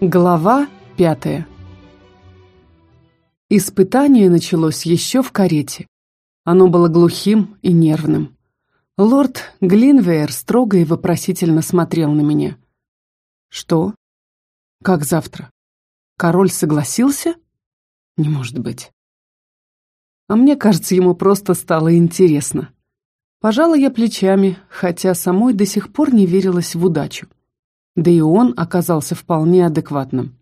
Глава пятая Испытание началось еще в карете. Оно было глухим и нервным. Лорд Глинвейер строго и вопросительно смотрел на меня. «Что? Как завтра? Король согласился? Не может быть». А мне кажется, ему просто стало интересно. Пожала я плечами, хотя самой до сих пор не верилась в удачу. Да и он оказался вполне адекватным.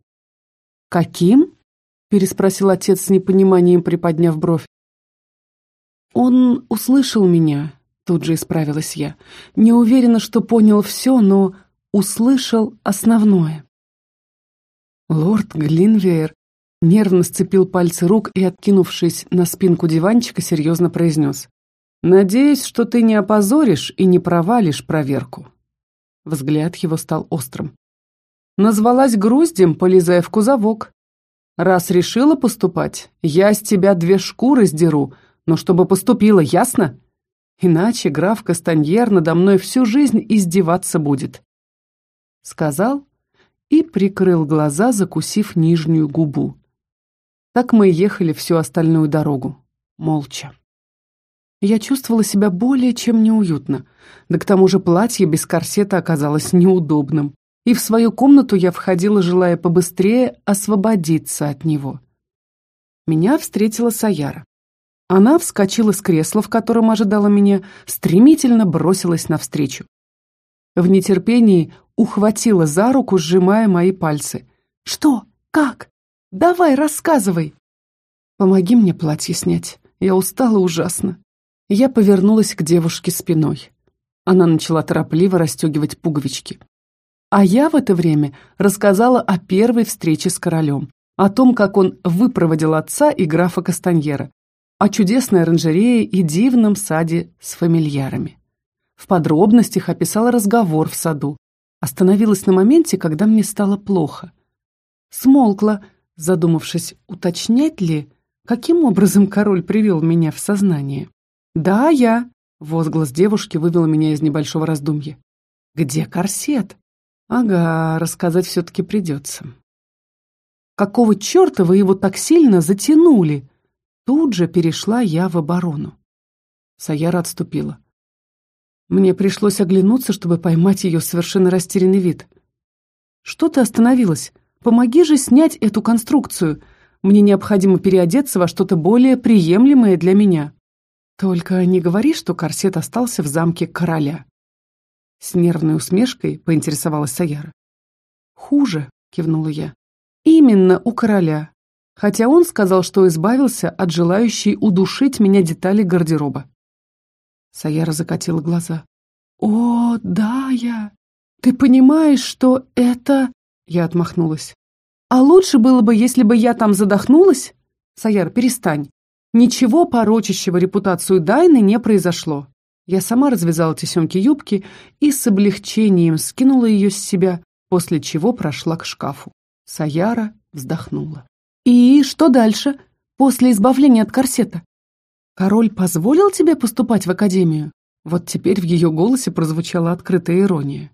«Каким?» — переспросил отец с непониманием, приподняв бровь. «Он услышал меня», — тут же исправилась я. «Не уверена, что понял все, но услышал основное». Лорд Глинвейер нервно сцепил пальцы рук и, откинувшись на спинку диванчика, серьезно произнес. «Надеюсь, что ты не опозоришь и не провалишь проверку». Взгляд его стал острым. Назвалась груздем, полезая в кузовок. Раз решила поступать, я с тебя две шкуры сдеру, но чтобы поступила, ясно? Иначе граф Кастаньер надо мной всю жизнь издеваться будет. Сказал и прикрыл глаза, закусив нижнюю губу. Так мы ехали всю остальную дорогу, молча. Я чувствовала себя более чем неуютно, да к тому же платье без корсета оказалось неудобным, и в свою комнату я входила, желая побыстрее освободиться от него. Меня встретила Саяра. Она вскочила с кресла, в котором ожидала меня, стремительно бросилась навстречу. В нетерпении ухватила за руку, сжимая мои пальцы. «Что? Как? Давай, рассказывай!» «Помоги мне платье снять. Я устала ужасно». Я повернулась к девушке спиной. Она начала торопливо расстегивать пуговички. А я в это время рассказала о первой встрече с королем, о том, как он выпроводил отца и графа Кастаньера, о чудесной оранжерее и дивном саде с фамильярами. В подробностях описала разговор в саду. Остановилась на моменте, когда мне стало плохо. Смолкла, задумавшись, уточнять ли, каким образом король привел меня в сознание. «Да, я!» — возглас девушки вывел меня из небольшого раздумья. «Где корсет?» «Ага, рассказать все-таки придется». «Какого черта вы его так сильно затянули?» Тут же перешла я в оборону. Саяра отступила. Мне пришлось оглянуться, чтобы поймать ее совершенно растерянный вид. «Что ты остановилась? Помоги же снять эту конструкцию. Мне необходимо переодеться во что-то более приемлемое для меня». «Только не говори, что корсет остался в замке короля». С нервной усмешкой поинтересовалась Саяра. «Хуже», — кивнула я. «Именно у короля. Хотя он сказал, что избавился от желающей удушить меня детали гардероба». Саяра закатила глаза. «О, да, я... Ты понимаешь, что это...» Я отмахнулась. «А лучше было бы, если бы я там задохнулась?» «Саяр, перестань. Ничего порочащего репутацию Дайны не произошло. Я сама развязала тесемки юбки и с облегчением скинула ее с себя, после чего прошла к шкафу. Саяра вздохнула. «И что дальше? После избавления от корсета? Король позволил тебе поступать в академию?» Вот теперь в ее голосе прозвучала открытая ирония.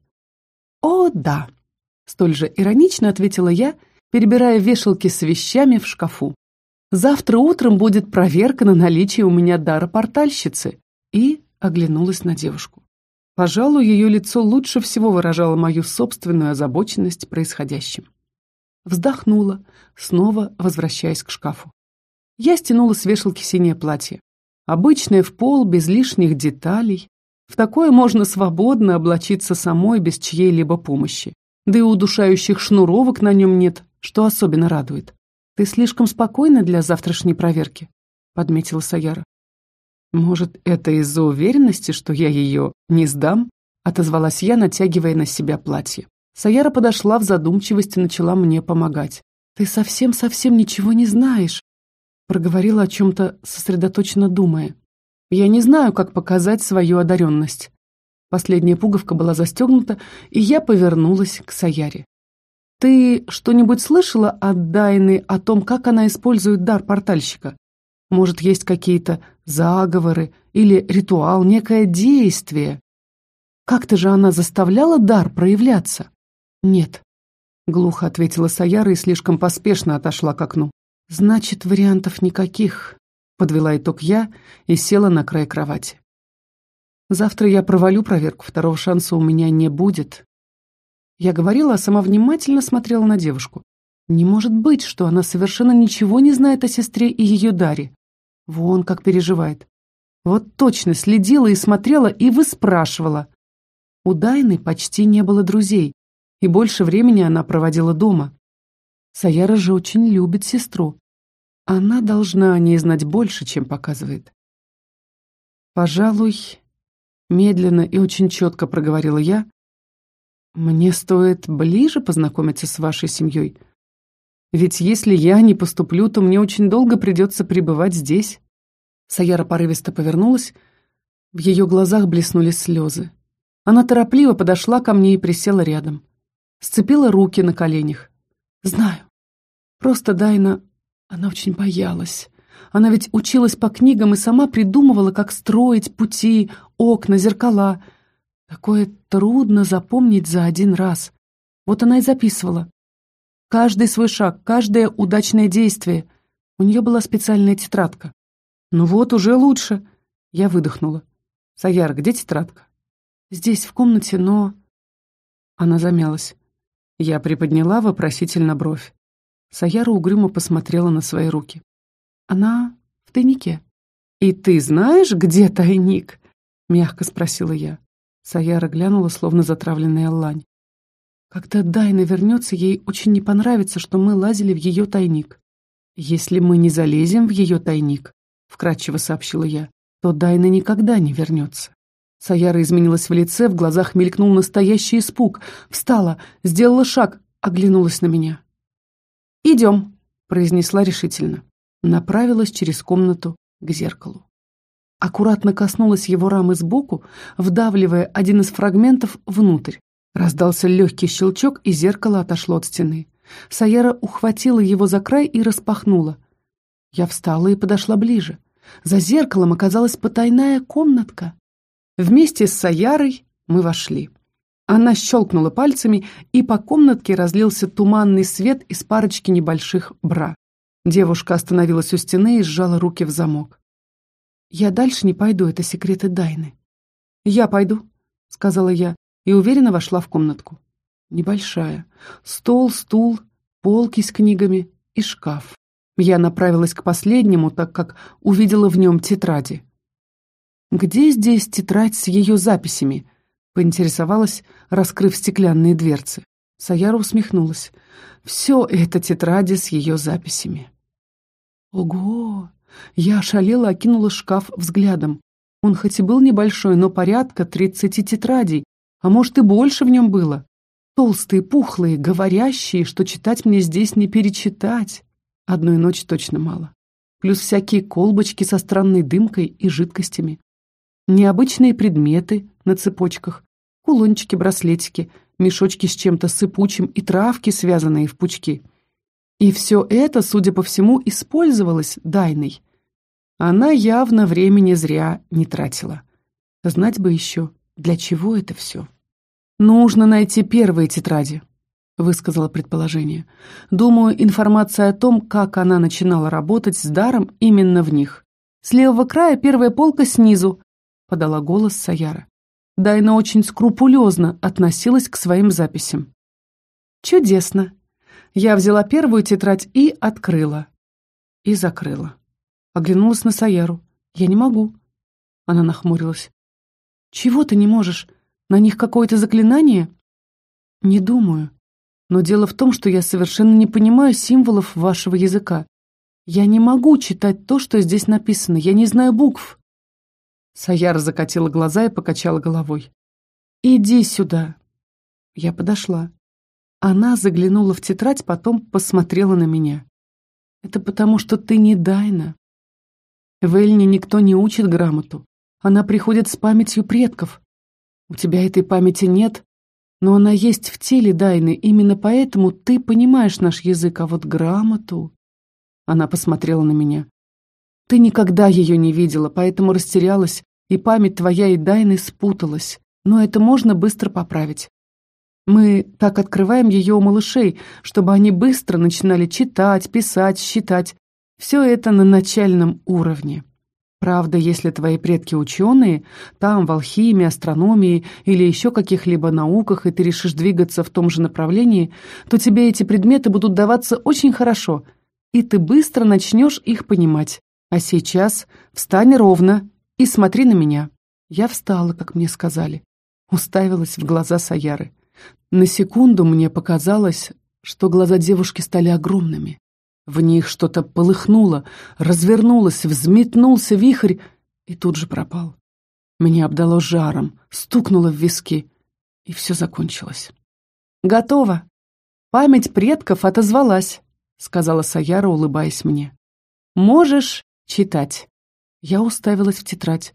«О, да!» — столь же иронично ответила я, перебирая вешалки с вещами в шкафу. Завтра утром будет проверка на наличие у меня дара портальщицы. И оглянулась на девушку. Пожалуй, ее лицо лучше всего выражало мою собственную озабоченность происходящим. Вздохнула, снова возвращаясь к шкафу. Я стянула с вешалки синее платье. Обычное в пол, без лишних деталей. В такое можно свободно облачиться самой, без чьей-либо помощи. Да и удушающих шнуровок на нем нет, что особенно радует. «Ты слишком спокойна для завтрашней проверки», — подметила Саяра. «Может, это из-за уверенности, что я ее не сдам?» — отозвалась я, натягивая на себя платье. Саяра подошла в задумчивости и начала мне помогать. «Ты совсем-совсем ничего не знаешь», — проговорила о чем-то, сосредоточенно думая. «Я не знаю, как показать свою одаренность». Последняя пуговка была застегнута, и я повернулась к Саяре. Ты что-нибудь слышала от Дайны о том, как она использует дар портальщика? Может, есть какие-то заговоры или ритуал, некое действие? Как-то же она заставляла дар проявляться? Нет. Глухо ответила Саяра и слишком поспешно отошла к окну. Значит, вариантов никаких. Подвела итог я и села на край кровати. Завтра я провалю проверку, второго шанса у меня не будет. Я говорила, а сама внимательно смотрела на девушку. Не может быть, что она совершенно ничего не знает о сестре и ее даре. Вон как переживает. Вот точно следила и смотрела и выспрашивала. У Дайны почти не было друзей, и больше времени она проводила дома. Саяра же очень любит сестру. Она должна о ней знать больше, чем показывает. Пожалуй, медленно и очень четко проговорила я, мне стоит ближе познакомиться с вашей семьей. Ведь если я не поступлю, то мне очень долго придется пребывать здесь. Саяра порывисто повернулась, в ее глазах блеснули слезы. Она торопливо подошла ко мне и присела рядом. Сцепила руки на коленях. «Знаю. Просто Дайна она очень боялась. Она ведь училась по книгам и сама придумывала, как строить пути, окна, зеркала. Такое трудно запомнить за один раз. Вот она и записывала. Каждый свой шаг, каждое удачное действие. У нее была специальная тетрадка. Ну вот, уже лучше. Я выдохнула. Саяр, где тетрадка? Здесь, в комнате, но... Она замялась. Я приподняла вопросительно бровь. Саяра угрюмо посмотрела на свои руки. «Она в тайнике». «И ты знаешь, где тайник?» — мягко спросила я. Саяра глянула, словно затравленная лань. «Когда Дайна вернется, ей очень не понравится, что мы лазили в ее тайник. Если мы не залезем в ее тайник, — вкратчиво сообщила я, — то Дайна никогда не вернется». Саяра изменилась в лице, в глазах мелькнул настоящий испуг. Встала, сделала шаг, оглянулась на меня. «Идем», — произнесла решительно. Направилась через комнату к зеркалу. Аккуратно коснулась его рамы сбоку, вдавливая один из фрагментов внутрь. Раздался легкий щелчок, и зеркало отошло от стены. Саяра ухватила его за край и распахнула. Я встала и подошла ближе. За зеркалом оказалась потайная комнатка. Вместе с Саярой мы вошли. Она щелкнула пальцами, и по комнатке разлился туманный свет из парочки небольших бра. Девушка остановилась у стены и сжала руки в замок. «Я дальше не пойду, это секреты Дайны». «Я пойду», — сказала я, и уверенно вошла в комнатку. Небольшая. Стол, стул, полки с книгами и шкаф. Я направилась к последнему, так как увидела в нем тетради. Где здесь тетрадь с ее записями? Поинтересовалась, раскрыв стеклянные дверцы. Саяра усмехнулась. Все это тетради с ее записями. Ого! Я ошалела, окинула шкаф взглядом. Он хоть и был небольшой, но порядка тридцати тетрадей, а может и больше в нем было. Толстые, пухлые, говорящие, что читать мне здесь не перечитать. Одной ночи точно мало. Плюс всякие колбочки со странной дымкой и жидкостями. Необычные предметы, на цепочках, кулончики, браслетики, мешочки с чем-то сыпучим и травки, связанные в пучки. И все это, судя по всему, использовалось Дайной. Она явно времени зря не тратила. Знать бы еще, для чего это все. «Нужно найти первые тетради», — высказала предположение. «Думаю, информация о том, как она начинала работать с даром, именно в них. С левого края первая полка снизу, подала голос Саяра. Дайна очень скрупулезно относилась к своим записям. «Чудесно!» Я взяла первую тетрадь и открыла. И закрыла. Оглянулась на Саяру. «Я не могу». Она нахмурилась. «Чего ты не можешь? На них какое-то заклинание?» «Не думаю. Но дело в том, что я совершенно не понимаю символов вашего языка. Я не могу читать то, что здесь написано. Я не знаю букв». Саяра закатила глаза и покачала головой. «Иди сюда». Я подошла. Она заглянула в тетрадь, потом посмотрела на меня. «Это потому, что ты не Дайна. В Эльне никто не учит грамоту. Она приходит с памятью предков. У тебя этой памяти нет, но она есть в теле Дайны, именно поэтому ты понимаешь наш язык, а вот грамоту...» Она посмотрела на меня. Ты никогда ее не видела, поэтому растерялась, и память твоя и Дайны спуталась. Но это можно быстро поправить. Мы так открываем ее у малышей, чтобы они быстро начинали читать, писать, считать. Все это на начальном уровне. Правда, если твои предки ученые, там, в алхимии, астрономии или еще каких-либо науках, и ты решишь двигаться в том же направлении, то тебе эти предметы будут даваться очень хорошо, и ты быстро начнешь их понимать. А сейчас встань ровно и смотри на меня. Я встала, как мне сказали, уставилась в глаза Саяры. На секунду мне показалось, что глаза девушки стали огромными. В них что-то полыхнуло, развернулось, взметнулся вихрь и тут же пропал. Меня обдало жаром, стукнуло в виски, и все закончилось. «Готово. Память предков отозвалась», — сказала Саяра, улыбаясь мне. «Можешь читать». Я уставилась в тетрадь.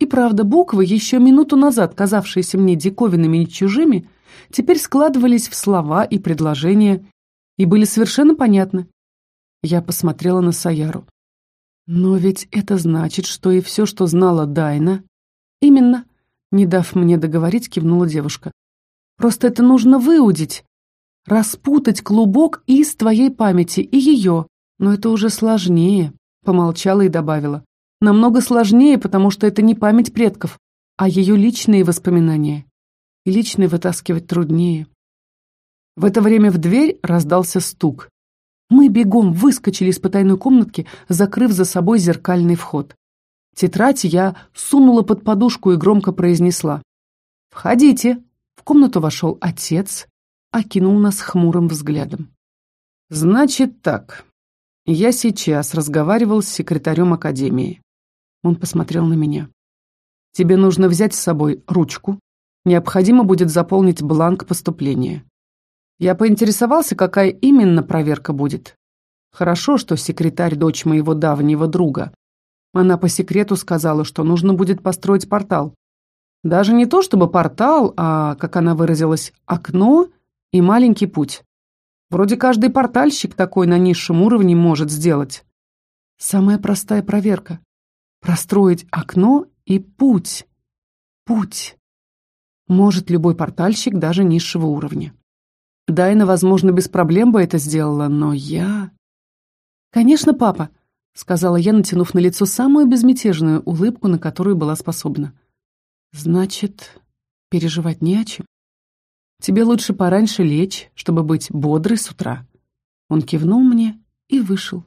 И правда, буквы, еще минуту назад казавшиеся мне диковинными и чужими, теперь складывались в слова и предложения и были совершенно понятны. Я посмотрела на Саяру. Но ведь это значит, что и все, что знала Дайна... Именно, не дав мне договорить, кивнула девушка. Просто это нужно выудить, распутать клубок из твоей памяти и ее. Но это уже сложнее, помолчала и добавила. Намного сложнее, потому что это не память предков, а ее личные воспоминания. И личные вытаскивать труднее. В это время в дверь раздался стук. Мы бегом выскочили из потайной комнатки, закрыв за собой зеркальный вход. Тетрадь я сунула под подушку и громко произнесла. «Входите!» В комнату вошел отец, окинул нас хмурым взглядом. «Значит так, я сейчас разговаривал с секретарем академии. Он посмотрел на меня. «Тебе нужно взять с собой ручку. Необходимо будет заполнить бланк поступления. Я поинтересовался, какая именно проверка будет. Хорошо, что секретарь дочь моего давнего друга. Она по секрету сказала, что нужно будет построить портал. Даже не то чтобы портал, а, как она выразилась, окно и маленький путь. Вроде каждый портальщик такой на низшем уровне может сделать. Самая простая проверка. Простроить окно и путь. Путь. Может любой портальщик даже низшего уровня. Дайна, возможно, без проблем бы это сделала, но я... «Конечно, папа», — сказала я, натянув на лицо самую безмятежную улыбку, на которую была способна. «Значит, переживать не о чем. Тебе лучше пораньше лечь, чтобы быть бодрой с утра». Он кивнул мне и вышел.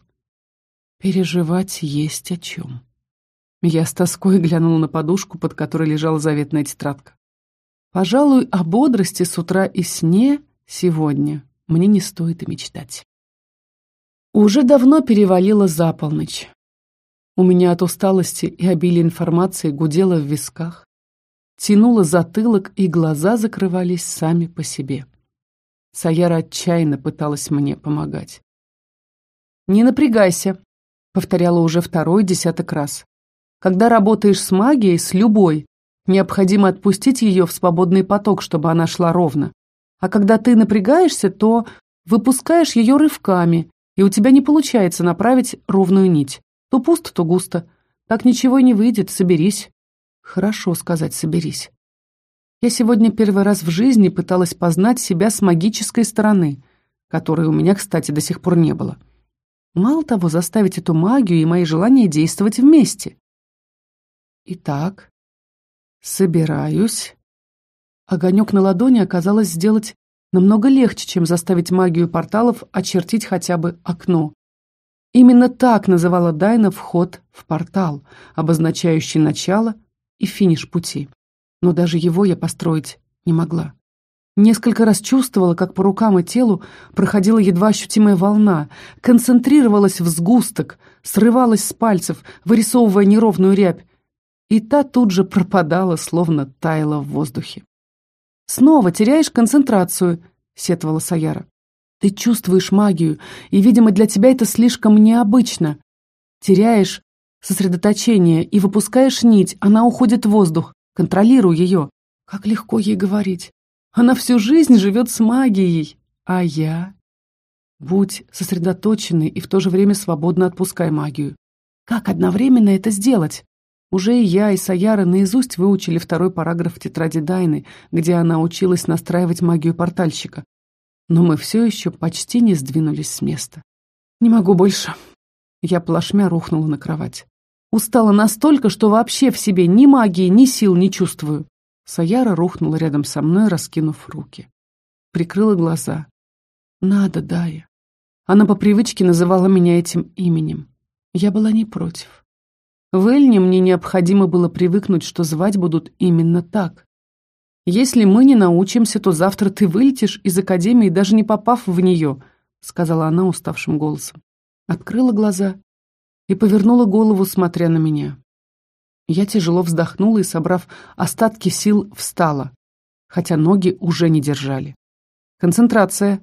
Переживать есть о чем. Я с тоской глянула на подушку, под которой лежала заветная тетрадка. Пожалуй, о бодрости с утра и сне сегодня мне не стоит и мечтать. Уже давно перевалило за полночь. У меня от усталости и обилия информации гудело в висках, тянуло затылок, и глаза закрывались сами по себе. Саяра отчаянно пыталась мне помогать. «Не напрягайся», — повторяла уже второй десяток раз. Когда работаешь с магией, с любой, необходимо отпустить ее в свободный поток, чтобы она шла ровно. А когда ты напрягаешься, то выпускаешь ее рывками, и у тебя не получается направить ровную нить. То пусто, то густо. Так ничего не выйдет, соберись. Хорошо сказать «соберись». Я сегодня первый раз в жизни пыталась познать себя с магической стороны, которой у меня, кстати, до сих пор не было. Мало того, заставить эту магию и мои желания действовать вместе. Итак, собираюсь. Огонек на ладони оказалось сделать намного легче, чем заставить магию порталов очертить хотя бы окно. Именно так называла Дайна вход в портал, обозначающий начало и финиш пути. Но даже его я построить не могла. Несколько раз чувствовала, как по рукам и телу проходила едва ощутимая волна, концентрировалась в сгусток, срывалась с пальцев, вырисовывая неровную рябь, и та тут же пропадала, словно таяла в воздухе. «Снова теряешь концентрацию», — сетовала Саяра. «Ты чувствуешь магию, и, видимо, для тебя это слишком необычно. Теряешь сосредоточение и выпускаешь нить, она уходит в воздух. Контролируй ее». Как легко ей говорить. Она всю жизнь живет с магией, а я... Будь сосредоточенной и в то же время свободно отпускай магию. Как одновременно это сделать? Уже и я, и Саяра наизусть выучили второй параграф тетради Дайны, где она училась настраивать магию портальщика. Но мы все еще почти не сдвинулись с места. «Не могу больше». Я плашмя рухнула на кровать. Устала настолько, что вообще в себе ни магии, ни сил не чувствую. Саяра рухнула рядом со мной, раскинув руки. Прикрыла глаза. «Надо, Дая». Она по привычке называла меня этим именем. Я была не против. В Эльне мне необходимо было привыкнуть, что звать будут именно так. «Если мы не научимся, то завтра ты вылетишь из академии, даже не попав в нее», сказала она уставшим голосом. Открыла глаза и повернула голову, смотря на меня. Я тяжело вздохнула и, собрав остатки сил, встала, хотя ноги уже не держали. Концентрация,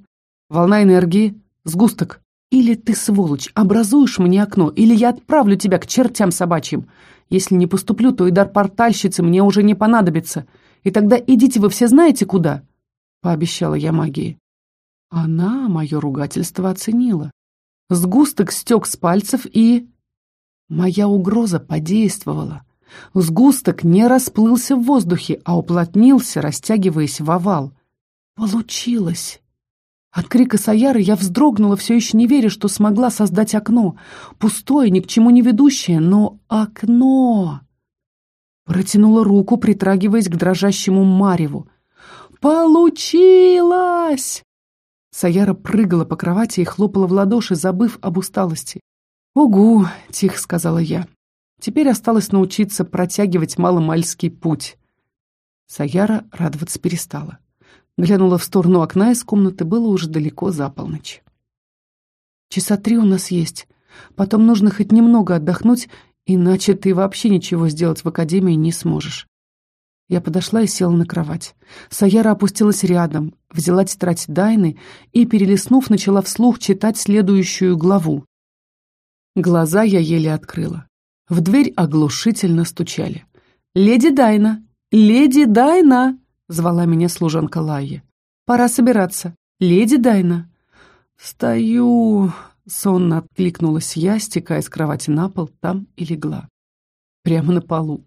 волна энергии, сгусток. Или ты, сволочь, образуешь мне окно, или я отправлю тебя к чертям собачьим. Если не поступлю, то и дар портальщицы мне уже не понадобится. И тогда идите вы все знаете куда, — пообещала я магии. Она мое ругательство оценила. Сгусток стек с пальцев и... Моя угроза подействовала. Сгусток не расплылся в воздухе, а уплотнился, растягиваясь в овал. Получилось. От крика Саяры я вздрогнула, все еще не веря, что смогла создать окно. Пустое, ни к чему не ведущее, но окно. Протянула руку, притрагиваясь к дрожащему мареву. «Получилось!» Саяра прыгала по кровати и хлопала в ладоши, забыв об усталости. «Угу!» — тихо сказала я. Теперь осталось научиться протягивать маломальский путь. Саяра радоваться перестала. Глянула в сторону окна из комнаты, было уже далеко за полночь. «Часа три у нас есть. Потом нужно хоть немного отдохнуть, иначе ты вообще ничего сделать в академии не сможешь». Я подошла и села на кровать. Саяра опустилась рядом, взяла тетрадь Дайны и, перелистнув, начала вслух читать следующую главу. Глаза я еле открыла. В дверь оглушительно стучали. «Леди Дайна! Леди Дайна!» Звала меня служанка Лайя. «Пора собираться. Леди Дайна». «Встаю!» — сонно откликнулась я, стекая с кровати на пол, там и легла. Прямо на полу.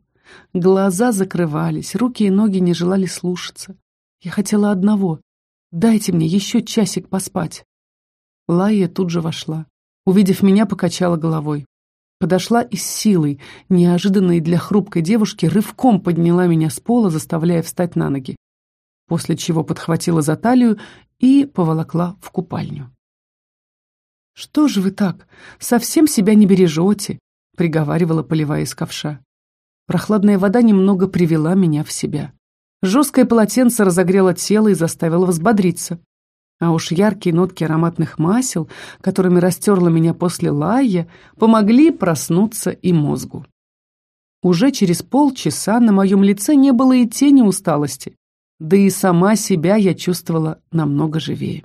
Глаза закрывались, руки и ноги не желали слушаться. Я хотела одного — дайте мне еще часик поспать. Лайя тут же вошла. Увидев меня, покачала головой. Подошла и с силой, неожиданной для хрупкой девушки, рывком подняла меня с пола, заставляя встать на ноги. После чего подхватила за талию и поволокла в купальню. «Что же вы так? Совсем себя не бережете?» — приговаривала, поливая из ковша. Прохладная вода немного привела меня в себя. Жесткое полотенце разогрело тело и заставило взбодриться. А уж яркие нотки ароматных масел, которыми растерла меня после лая, помогли проснуться и мозгу. Уже через полчаса на моем лице не было и тени усталости, да и сама себя я чувствовала намного живее.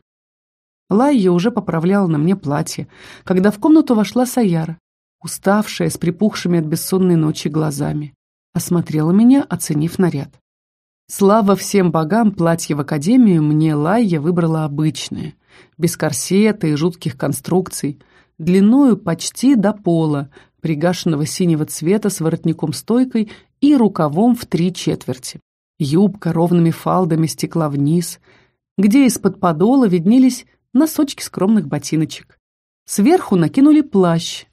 Лайя уже поправляла на мне платье, когда в комнату вошла Саяра, уставшая, с припухшими от бессонной ночи глазами. Осмотрела меня, оценив наряд. Слава всем богам, платье в академию мне Лайя выбрала обычное, без корсета и жутких конструкций, длиною почти до пола, пригашенного синего цвета с воротником-стойкой и рукавом в три четверти. Юбка ровными фалдами стекла вниз, где из-под подола виднелись носочки скромных ботиночек. Сверху накинули плащ.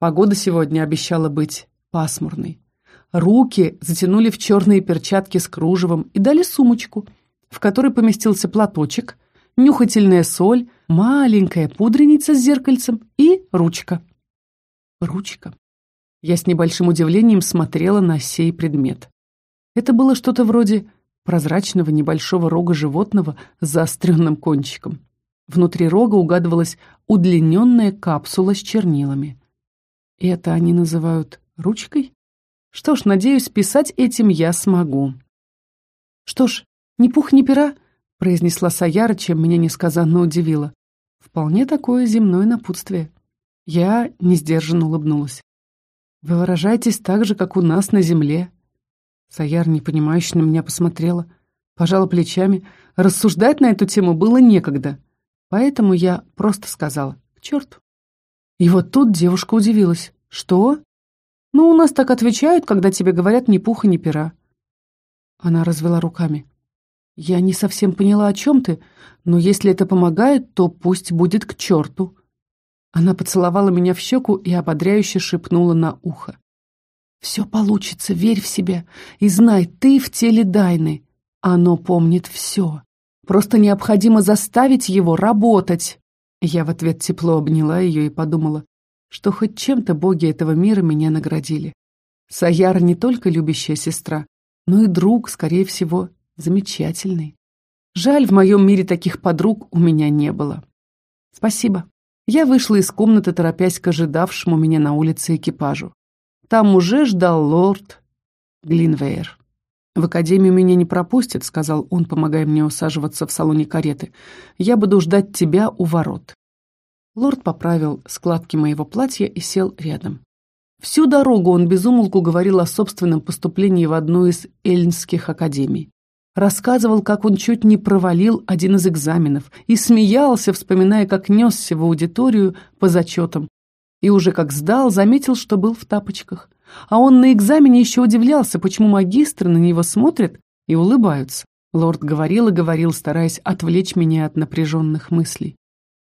Погода сегодня обещала быть пасмурной. Руки затянули в черные перчатки с кружевом и дали сумочку, в которой поместился платочек, нюхательная соль, маленькая пудреница с зеркальцем и ручка. Ручка. Я с небольшим удивлением смотрела на сей предмет. Это было что-то вроде прозрачного небольшого рога животного с заостренным кончиком. Внутри рога угадывалась удлиненная капсула с чернилами. Это они называют ручкой? Что ж, надеюсь, писать этим я смогу. Что ж, ни пух, ни пера, произнесла Саяра, чем меня несказанно удивило. Вполне такое земное напутствие. Я несдержанно улыбнулась. Вы выражаетесь так же, как у нас на земле. Саяр, непонимающе на меня посмотрела, пожала плечами. Рассуждать на эту тему было некогда. Поэтому я просто сказала «к черту». И вот тут девушка удивилась. «Что?» «Ну, у нас так отвечают, когда тебе говорят ни пуха, ни пера». Она развела руками. «Я не совсем поняла, о чем ты, но если это помогает, то пусть будет к черту». Она поцеловала меня в щеку и ободряюще шепнула на ухо. «Все получится, верь в себя и знай, ты в теле Дайны. Оно помнит все. Просто необходимо заставить его работать». Я в ответ тепло обняла ее и подумала, что хоть чем-то боги этого мира меня наградили. Саяр не только любящая сестра, но и друг, скорее всего, замечательный. Жаль, в моем мире таких подруг у меня не было. Спасибо. Я вышла из комнаты, торопясь к ожидавшему меня на улице экипажу. Там уже ждал лорд Глинвейр. «В академию меня не пропустят», — сказал он, помогая мне усаживаться в салоне кареты. «Я буду ждать тебя у ворот». Лорд поправил складки моего платья и сел рядом. Всю дорогу он безумолку говорил о собственном поступлении в одну из эльнских академий. Рассказывал, как он чуть не провалил один из экзаменов и смеялся, вспоминая, как несся в аудиторию по зачетам. И уже как сдал, заметил, что был в тапочках. А он на экзамене еще удивлялся, почему магистры на него смотрят и улыбаются. Лорд говорил и говорил, стараясь отвлечь меня от напряженных мыслей.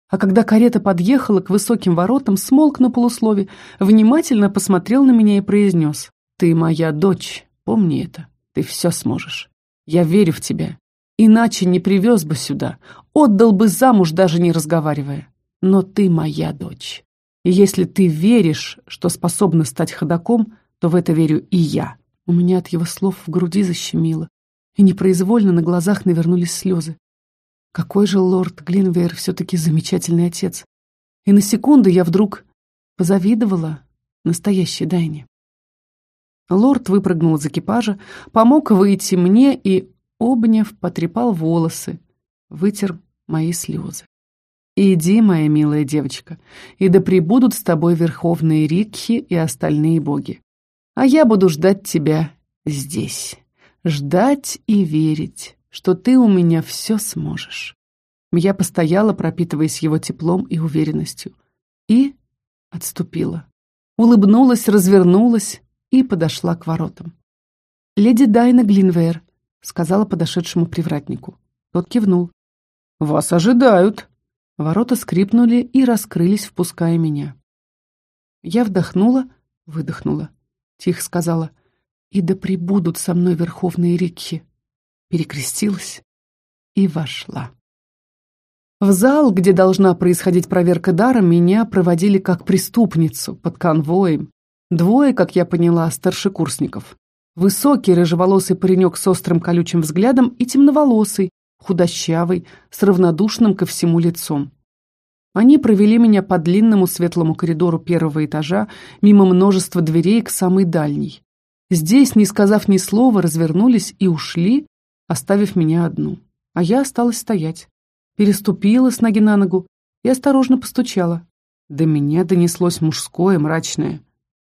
А когда карета подъехала к высоким воротам, смолк на полуслове, внимательно посмотрел на меня и произнес. «Ты моя дочь, помни это, ты все сможешь. Я верю в тебя. Иначе не привез бы сюда, отдал бы замуж, даже не разговаривая. Но ты моя дочь. И если ты веришь, что способна стать ходаком, то в это верю и я». У меня от его слов в груди защемило, и непроизвольно на глазах навернулись слезы. Какой же лорд Глинвейр все-таки замечательный отец. И на секунду я вдруг позавидовала настоящей Дайне. Лорд выпрыгнул из экипажа, помог выйти мне и, обняв, потрепал волосы, вытер мои слезы. «Иди, моя милая девочка, и да пребудут с тобой верховные Рикхи и остальные боги. А я буду ждать тебя здесь, ждать и верить, что ты у меня все сможешь. Я постояла, пропитываясь его теплом и уверенностью. И отступила. Улыбнулась, развернулась и подошла к воротам. «Леди Дайна Глинвейр», — сказала подошедшему привратнику. Тот кивнул. «Вас ожидают». Ворота скрипнули и раскрылись, впуская меня. Я вдохнула, выдохнула. Тихо сказала. «И да прибудут со мной верховные рикхи» перекрестилась и вошла. В зал, где должна происходить проверка дара, меня проводили как преступницу под конвоем. Двое, как я поняла, старшекурсников. Высокий рыжеволосый паренек с острым колючим взглядом и темноволосый, худощавый, с равнодушным ко всему лицом. Они провели меня по длинному светлому коридору первого этажа, мимо множества дверей к самой дальней. Здесь, не сказав ни слова, развернулись и ушли, оставив меня одну. А я осталась стоять. Переступила с ноги на ногу и осторожно постучала. До меня донеслось мужское, мрачное.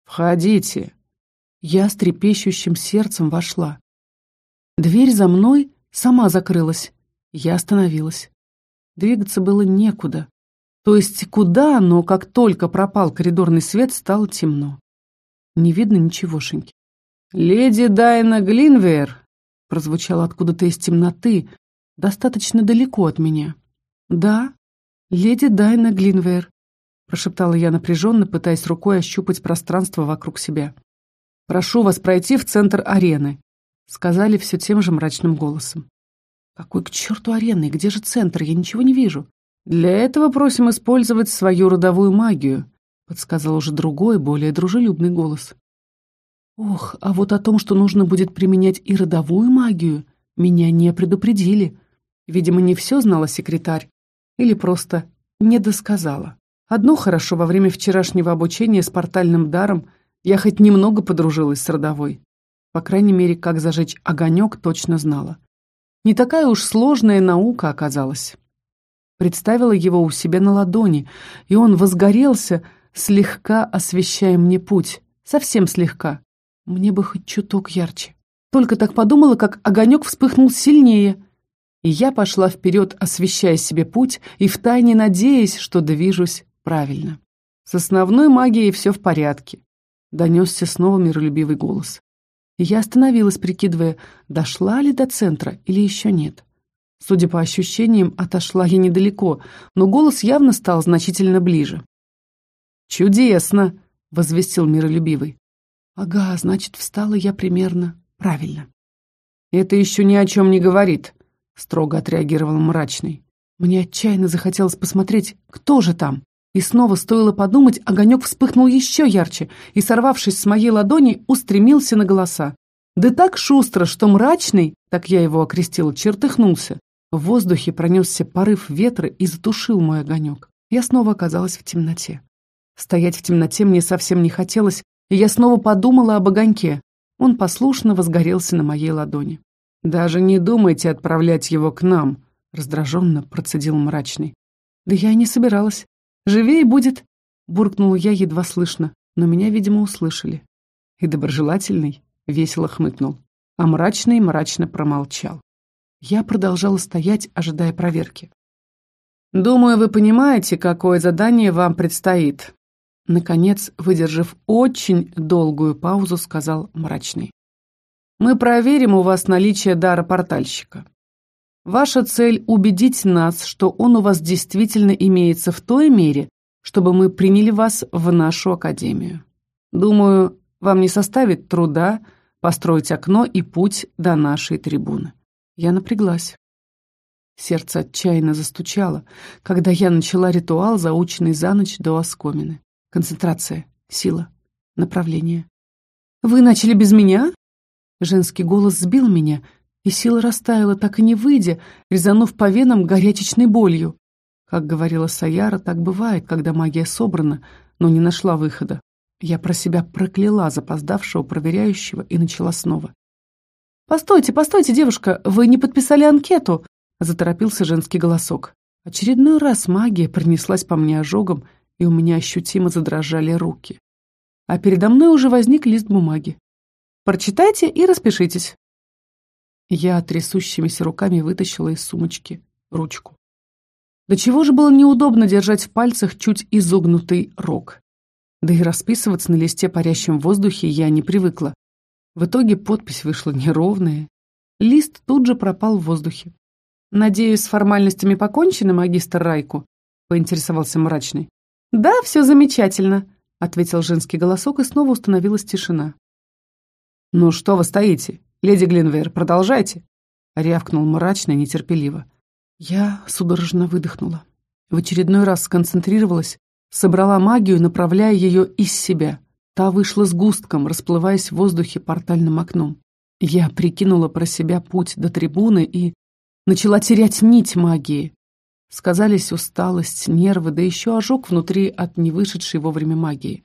«Входите!» Я с трепещущим сердцем вошла. Дверь за мной сама закрылась. Я остановилась. Двигаться было некуда. То есть куда, но как только пропал коридорный свет, стало темно. Не видно ничегошеньки. «Леди Дайна Глинвейр!» Прозвучало откуда-то из темноты, достаточно далеко от меня. «Да, леди Дайна Глинвейр», — прошептала я напряженно, пытаясь рукой ощупать пространство вокруг себя. «Прошу вас пройти в центр арены», — сказали все тем же мрачным голосом. «Какой к черту арены? Где же центр? Я ничего не вижу». «Для этого просим использовать свою родовую магию», — подсказал уже другой, более дружелюбный голос. Ох, а вот о том, что нужно будет применять и родовую магию, меня не предупредили. Видимо, не все знала секретарь. Или просто не досказала. Одно хорошо, во время вчерашнего обучения с портальным даром я хоть немного подружилась с родовой. По крайней мере, как зажечь огонек, точно знала. Не такая уж сложная наука оказалась. Представила его у себя на ладони, и он возгорелся, слегка освещая мне путь. Совсем слегка. Мне бы хоть чуток ярче. Только так подумала, как огонек вспыхнул сильнее. И я пошла вперед, освещая себе путь и втайне надеясь, что движусь правильно. С основной магией все в порядке. Донесся снова миролюбивый голос. Я остановилась, прикидывая, дошла ли до центра или еще нет. Судя по ощущениям, отошла я недалеко, но голос явно стал значительно ближе. «Чудесно!» — возвестил миролюбивый. «Ага, значит, встала я примерно правильно». «Это еще ни о чем не говорит», — строго отреагировал мрачный. Мне отчаянно захотелось посмотреть, кто же там. И снова стоило подумать, огонек вспыхнул еще ярче и, сорвавшись с моей ладони, устремился на голоса. Да так шустро, что мрачный, так я его окрестил, чертыхнулся. В воздухе пронесся порыв ветра и затушил мой огонек. Я снова оказалась в темноте. Стоять в темноте мне совсем не хотелось, и я снова подумала об огоньке. Он послушно возгорелся на моей ладони. «Даже не думайте отправлять его к нам», — раздраженно процедил мрачный. «Да я и не собиралась. Живее будет!» — буркнула я едва слышно, но меня, видимо, услышали. И доброжелательный весело хмыкнул, а мрачный мрачно промолчал. Я продолжала стоять, ожидая проверки. «Думаю, вы понимаете, какое задание вам предстоит», Наконец, выдержав очень долгую паузу, сказал мрачный. «Мы проверим у вас наличие дара портальщика. Ваша цель — убедить нас, что он у вас действительно имеется в той мере, чтобы мы приняли вас в нашу академию. Думаю, вам не составит труда построить окно и путь до нашей трибуны. Я напряглась. Сердце отчаянно застучало, когда я начала ритуал, заученный за ночь до оскомины. Концентрация, сила, направление. «Вы начали без меня?» Женский голос сбил меня, и сила растаяла, так и не выйдя, резанув по венам горячечной болью. Как говорила Саяра, так бывает, когда магия собрана, но не нашла выхода. Я про себя прокляла запоздавшего проверяющего и начала снова. «Постойте, постойте, девушка, вы не подписали анкету!» Заторопился женский голосок. Очередной раз магия принеслась по мне ожогом, и у меня ощутимо задрожали руки. А передо мной уже возник лист бумаги. «Прочитайте и распишитесь». Я трясущимися руками вытащила из сумочки ручку. До чего же было неудобно держать в пальцах чуть изогнутый рог. Да и расписываться на листе, парящем в воздухе, я не привыкла. В итоге подпись вышла неровная. Лист тут же пропал в воздухе. «Надеюсь, с формальностями покончено, магистр Райку?» — поинтересовался мрачный. «Да, все замечательно», — ответил женский голосок, и снова установилась тишина. «Ну что вы стоите? «Леди Глинвейр, продолжайте!» — рявкнул мрачно и нетерпеливо. Я судорожно выдохнула. В очередной раз сконцентрировалась, собрала магию, направляя ее из себя. Та вышла с густком, расплываясь в воздухе портальным окном. Я прикинула про себя путь до трибуны и начала терять нить магии. Сказались усталость, нервы, да еще ожог внутри от невышедшей вовремя магии.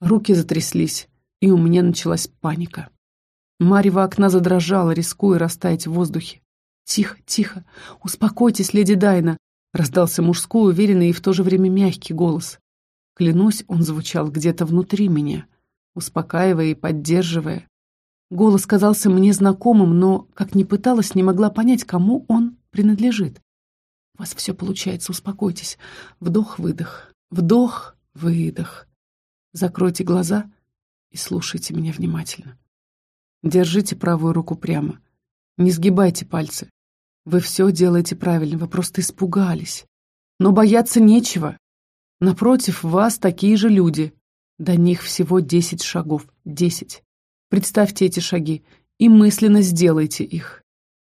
Руки затряслись, и у меня началась паника. Марево окна задрожало, рискуя растаять в воздухе. «Тихо, тихо! Успокойтесь, леди Дайна!» Раздался мужской, уверенный и в то же время мягкий голос. Клянусь, он звучал где-то внутри меня, успокаивая и поддерживая. Голос казался мне знакомым, но, как ни пыталась, не могла понять, кому он принадлежит. «У вас все получается, успокойтесь. Вдох-выдох, вдох-выдох. Закройте глаза и слушайте меня внимательно». Держите правую руку прямо. Не сгибайте пальцы. Вы все делаете правильно, вы просто испугались. Но бояться нечего. Напротив вас такие же люди. До них всего десять шагов. Десять. Представьте эти шаги и мысленно сделайте их.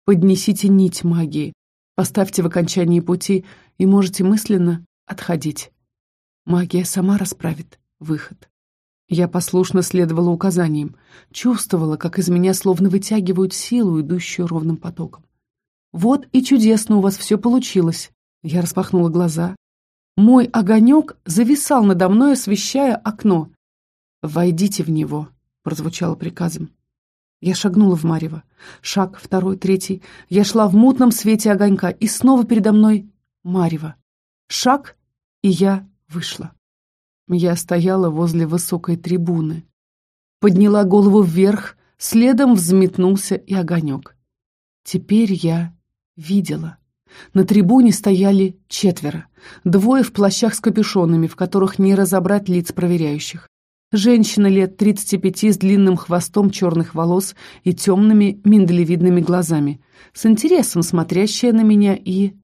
Поднесите нить магии, поставьте в окончании пути и можете мысленно отходить. Магия сама расправит выход. Я послушно следовала указаниям, чувствовала, как из меня словно вытягивают силу, идущую ровным потоком. «Вот и чудесно у вас все получилось!» Я распахнула глаза. Мой огонек зависал надо мной, освещая окно. «Войдите в него», — прозвучало приказом. Я шагнула в марево. Шаг, второй, третий. Я шла в мутном свете огонька, и снова передо мной марево. Шаг, и я вышла. Я стояла возле высокой трибуны. Подняла голову вверх, следом взметнулся и огонек. Теперь я видела. На трибуне стояли четверо. Двое в плащах с капюшонами, в которых не разобрать лиц проверяющих. Женщина лет 35 с длинным хвостом черных волос и темными миндалевидными глазами, с интересом смотрящая на меня и...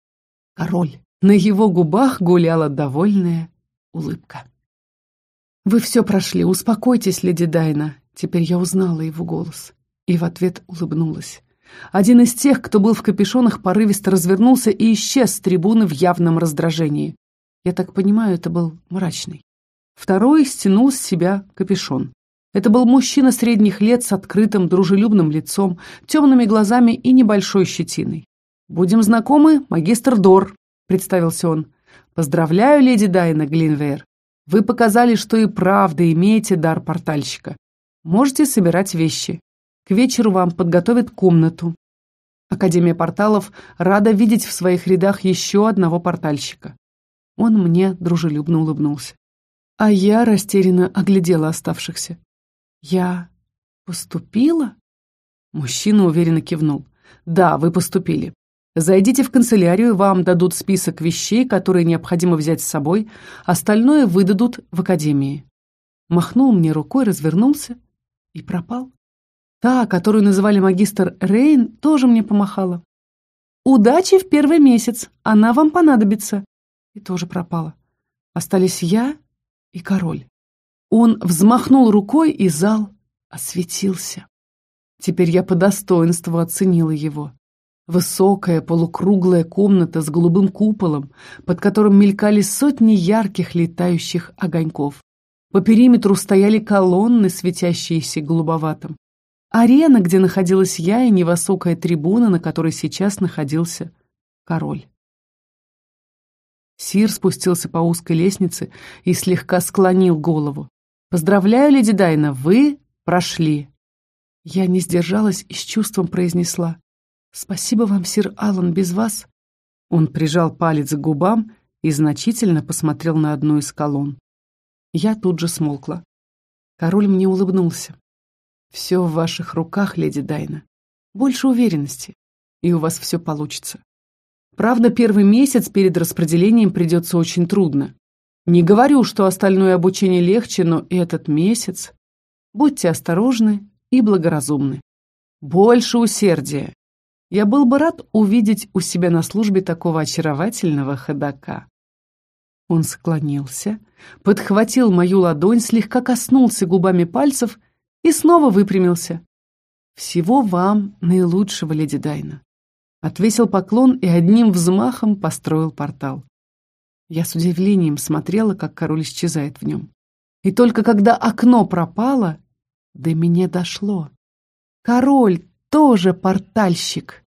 Король. На его губах гуляла довольная улыбка. «Вы все прошли, успокойтесь, леди Дайна». Теперь я узнала его голос и в ответ улыбнулась. Один из тех, кто был в капюшонах, порывисто развернулся и исчез с трибуны в явном раздражении. Я так понимаю, это был мрачный. Второй стянул с себя капюшон. Это был мужчина средних лет с открытым, дружелюбным лицом, темными глазами и небольшой щетиной. «Будем знакомы, магистр Дор», — представился он. «Поздравляю, леди Дайна Глинвейр. Вы показали, что и правда имеете дар портальщика. Можете собирать вещи. К вечеру вам подготовят комнату. Академия порталов рада видеть в своих рядах еще одного портальщика. Он мне дружелюбно улыбнулся. А я растерянно оглядела оставшихся. Я поступила? Мужчина уверенно кивнул. Да, вы поступили. Зайдите в канцелярию, вам дадут список вещей, которые необходимо взять с собой, остальное выдадут в академии. Махнул мне рукой, развернулся и пропал. Та, которую называли магистр Рейн, тоже мне помахала. «Удачи в первый месяц, она вам понадобится». И тоже пропала. Остались я и король. Он взмахнул рукой, и зал осветился. Теперь я по достоинству оценила его. Высокая полукруглая комната с голубым куполом, под которым мелькали сотни ярких летающих огоньков. По периметру стояли колонны, светящиеся голубоватым. Арена, где находилась я, и невысокая трибуна, на которой сейчас находился король. Сир спустился по узкой лестнице и слегка склонил голову. «Поздравляю, леди Дайна, вы прошли!» Я не сдержалась и с чувством произнесла. «Спасибо вам, сир Аллан, без вас...» Он прижал палец к губам и значительно посмотрел на одну из колонн. Я тут же смолкла. Король мне улыбнулся. Все в ваших руках, леди Дайна. Больше уверенности, и у вас все получится. Правда, первый месяц перед распределением придется очень трудно. Не говорю, что остальное обучение легче, но этот месяц... Будьте осторожны и благоразумны. Больше усердия. Я был бы рад увидеть у себя на службе такого очаровательного ходока. Он склонился, подхватил мою ладонь, слегка коснулся губами пальцев и снова выпрямился. «Всего вам наилучшего, леди Дайна!» Отвесил поклон и одним взмахом построил портал. Я с удивлением смотрела, как король исчезает в нем. И только когда окно пропало, до меня дошло. Король тоже портальщик.